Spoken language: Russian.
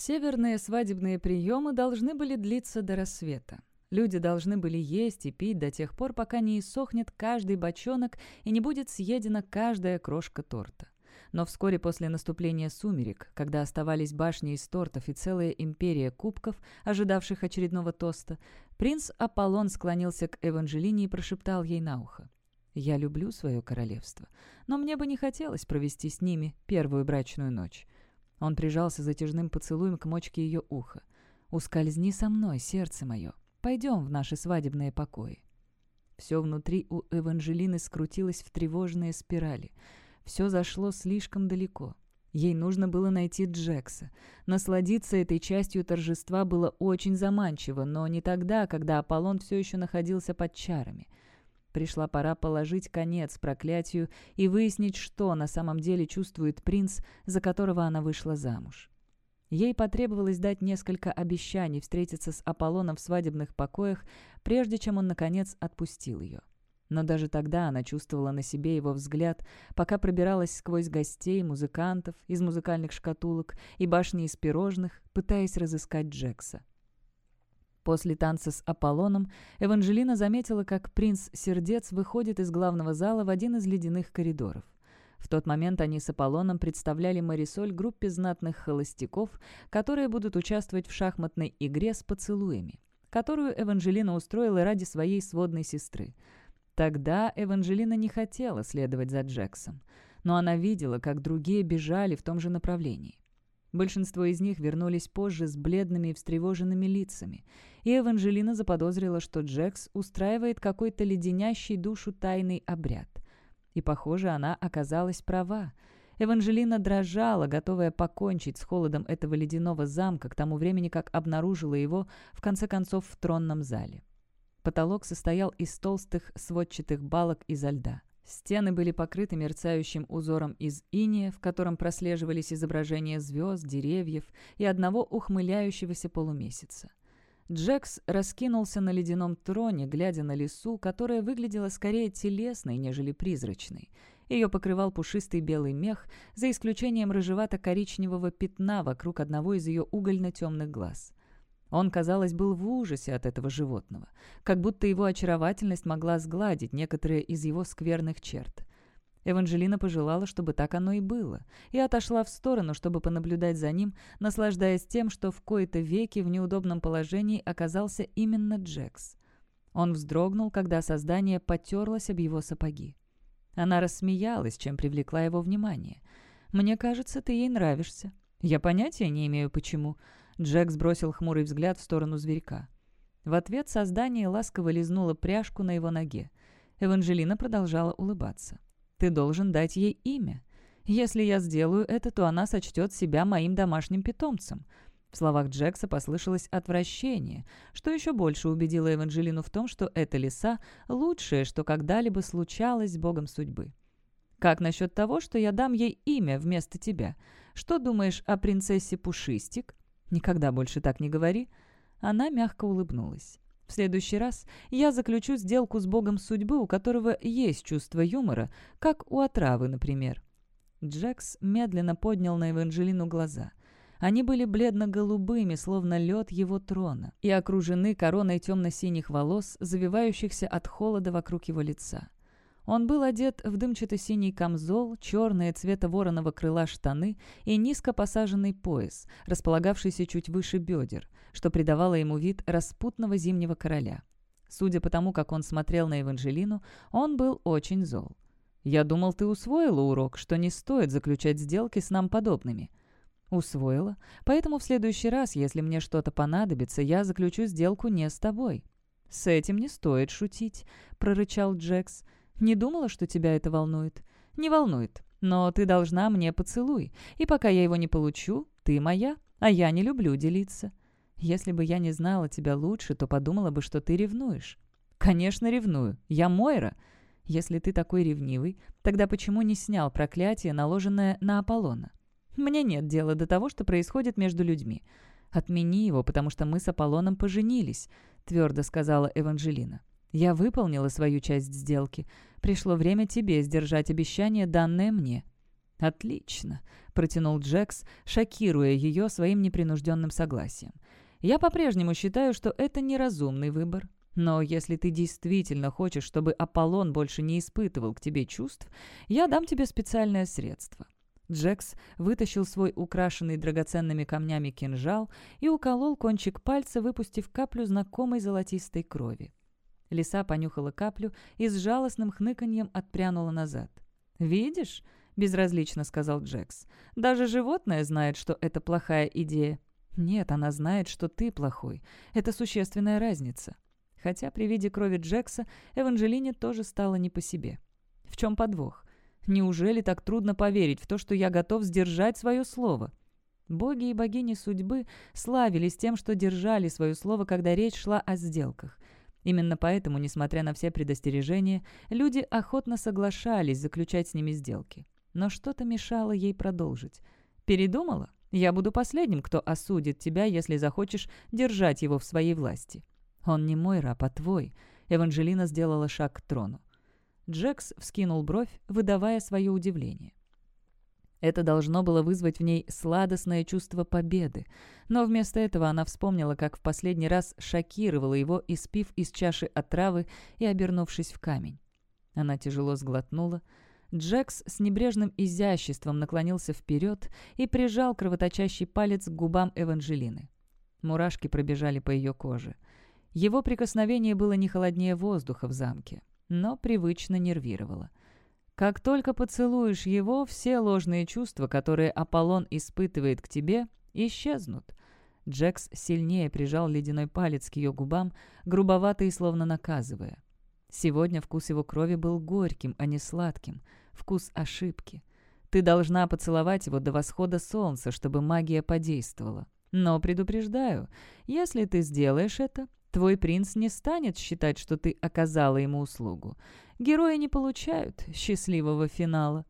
Северные свадебные приемы должны были длиться до рассвета. Люди должны были есть и пить до тех пор, пока не иссохнет каждый бочонок и не будет съедена каждая крошка торта. Но вскоре после наступления сумерек, когда оставались башни из тортов и целая империя кубков, ожидавших очередного тоста, принц Аполлон склонился к Эванжелине и прошептал ей на ухо. «Я люблю свое королевство, но мне бы не хотелось провести с ними первую брачную ночь». Он прижался затяжным поцелуем к мочке ее уха. «Ускользни со мной, сердце мое. Пойдем в наши свадебные покои». Все внутри у Эванжелины скрутилось в тревожные спирали — все зашло слишком далеко. Ей нужно было найти Джекса. Насладиться этой частью торжества было очень заманчиво, но не тогда, когда Аполлон все еще находился под чарами. Пришла пора положить конец проклятию и выяснить, что на самом деле чувствует принц, за которого она вышла замуж. Ей потребовалось дать несколько обещаний встретиться с Аполлоном в свадебных покоях, прежде чем он, наконец, отпустил ее. Но даже тогда она чувствовала на себе его взгляд, пока пробиралась сквозь гостей, музыкантов, из музыкальных шкатулок и башни из пирожных, пытаясь разыскать Джекса. После танца с Аполлоном Эванжелина заметила, как принц Сердец выходит из главного зала в один из ледяных коридоров. В тот момент они с Аполлоном представляли Марисоль группе знатных холостяков, которые будут участвовать в шахматной игре с поцелуями, которую Эванжелина устроила ради своей сводной сестры – Тогда Эванжелина не хотела следовать за Джексом, но она видела, как другие бежали в том же направлении. Большинство из них вернулись позже с бледными и встревоженными лицами, и Эванжелина заподозрила, что Джекс устраивает какой-то леденящий душу тайный обряд. И, похоже, она оказалась права. Эванжелина дрожала, готовая покончить с холодом этого ледяного замка к тому времени, как обнаружила его, в конце концов, в тронном зале. Потолок состоял из толстых сводчатых балок изо льда. Стены были покрыты мерцающим узором из иния, в котором прослеживались изображения звезд, деревьев и одного ухмыляющегося полумесяца. Джекс раскинулся на ледяном троне, глядя на лесу, которая выглядела скорее телесной, нежели призрачной. Ее покрывал пушистый белый мех, за исключением рыжевато-коричневого пятна вокруг одного из ее угольно-темных глаз. Он, казалось, был в ужасе от этого животного, как будто его очаровательность могла сгладить некоторые из его скверных черт. Эванжелина пожелала, чтобы так оно и было, и отошла в сторону, чтобы понаблюдать за ним, наслаждаясь тем, что в кои-то веки в неудобном положении оказался именно Джекс. Он вздрогнул, когда создание потерлось об его сапоги. Она рассмеялась, чем привлекла его внимание. «Мне кажется, ты ей нравишься. Я понятия не имею, почему. Джек сбросил хмурый взгляд в сторону зверька. В ответ создание ласково лизнуло пряжку на его ноге. Эванжелина продолжала улыбаться. «Ты должен дать ей имя. Если я сделаю это, то она сочтет себя моим домашним питомцем». В словах Джекса послышалось отвращение, что еще больше убедило Эванжелину в том, что эта лиса — лучшее, что когда-либо случалось с богом судьбы. «Как насчет того, что я дам ей имя вместо тебя? Что думаешь о принцессе Пушистик?» «Никогда больше так не говори». Она мягко улыбнулась. «В следующий раз я заключу сделку с богом судьбы, у которого есть чувство юмора, как у отравы, например». Джекс медленно поднял на Эванжелину глаза. Они были бледно-голубыми, словно лед его трона, и окружены короной темно-синих волос, завивающихся от холода вокруг его лица. Он был одет в дымчато-синий камзол, черные цвета вороного крыла штаны и низко посаженный пояс, располагавшийся чуть выше бедер, что придавало ему вид распутного зимнего короля. Судя по тому, как он смотрел на Эванжелину, он был очень зол. «Я думал, ты усвоила урок, что не стоит заключать сделки с нам подобными». «Усвоила. Поэтому в следующий раз, если мне что-то понадобится, я заключу сделку не с тобой». «С этим не стоит шутить», — прорычал Джекс. Не думала, что тебя это волнует? Не волнует. Но ты должна мне поцелуй. И пока я его не получу, ты моя, а я не люблю делиться. Если бы я не знала тебя лучше, то подумала бы, что ты ревнуешь. Конечно, ревную. Я Мойра. Если ты такой ревнивый, тогда почему не снял проклятие, наложенное на Аполлона? Мне нет дела до того, что происходит между людьми. Отмени его, потому что мы с Аполлоном поженились», — твердо сказала Эванжелина. «Я выполнила свою часть сделки. Пришло время тебе сдержать обещание, данное мне». «Отлично», — протянул Джекс, шокируя ее своим непринужденным согласием. «Я по-прежнему считаю, что это неразумный выбор. Но если ты действительно хочешь, чтобы Аполлон больше не испытывал к тебе чувств, я дам тебе специальное средство». Джекс вытащил свой украшенный драгоценными камнями кинжал и уколол кончик пальца, выпустив каплю знакомой золотистой крови. Лиса понюхала каплю и с жалостным хныканьем отпрянула назад. «Видишь?» — безразлично сказал Джекс. «Даже животное знает, что это плохая идея». «Нет, она знает, что ты плохой. Это существенная разница». Хотя при виде крови Джекса Эванжелине тоже стало не по себе. В чем подвох? Неужели так трудно поверить в то, что я готов сдержать свое слово? Боги и богини судьбы славились тем, что держали свое слово, когда речь шла о сделках. Именно поэтому, несмотря на все предостережения, люди охотно соглашались заключать с ними сделки. Но что-то мешало ей продолжить. «Передумала? Я буду последним, кто осудит тебя, если захочешь держать его в своей власти». «Он не мой раб, а твой». Эванжелина сделала шаг к трону. Джекс вскинул бровь, выдавая свое удивление. Это должно было вызвать в ней сладостное чувство победы, но вместо этого она вспомнила, как в последний раз шокировала его, испив из чаши отравы и обернувшись в камень. Она тяжело сглотнула. Джекс с небрежным изяществом наклонился вперед и прижал кровоточащий палец к губам Эванжелины. Мурашки пробежали по ее коже. Его прикосновение было не холоднее воздуха в замке, но привычно нервировало. Как только поцелуешь его, все ложные чувства, которые Аполлон испытывает к тебе, исчезнут. Джекс сильнее прижал ледяной палец к ее губам, грубовато и словно наказывая. Сегодня вкус его крови был горьким, а не сладким. Вкус ошибки. Ты должна поцеловать его до восхода солнца, чтобы магия подействовала. Но предупреждаю, если ты сделаешь это, Твой принц не станет считать, что ты оказала ему услугу. Герои не получают счастливого финала.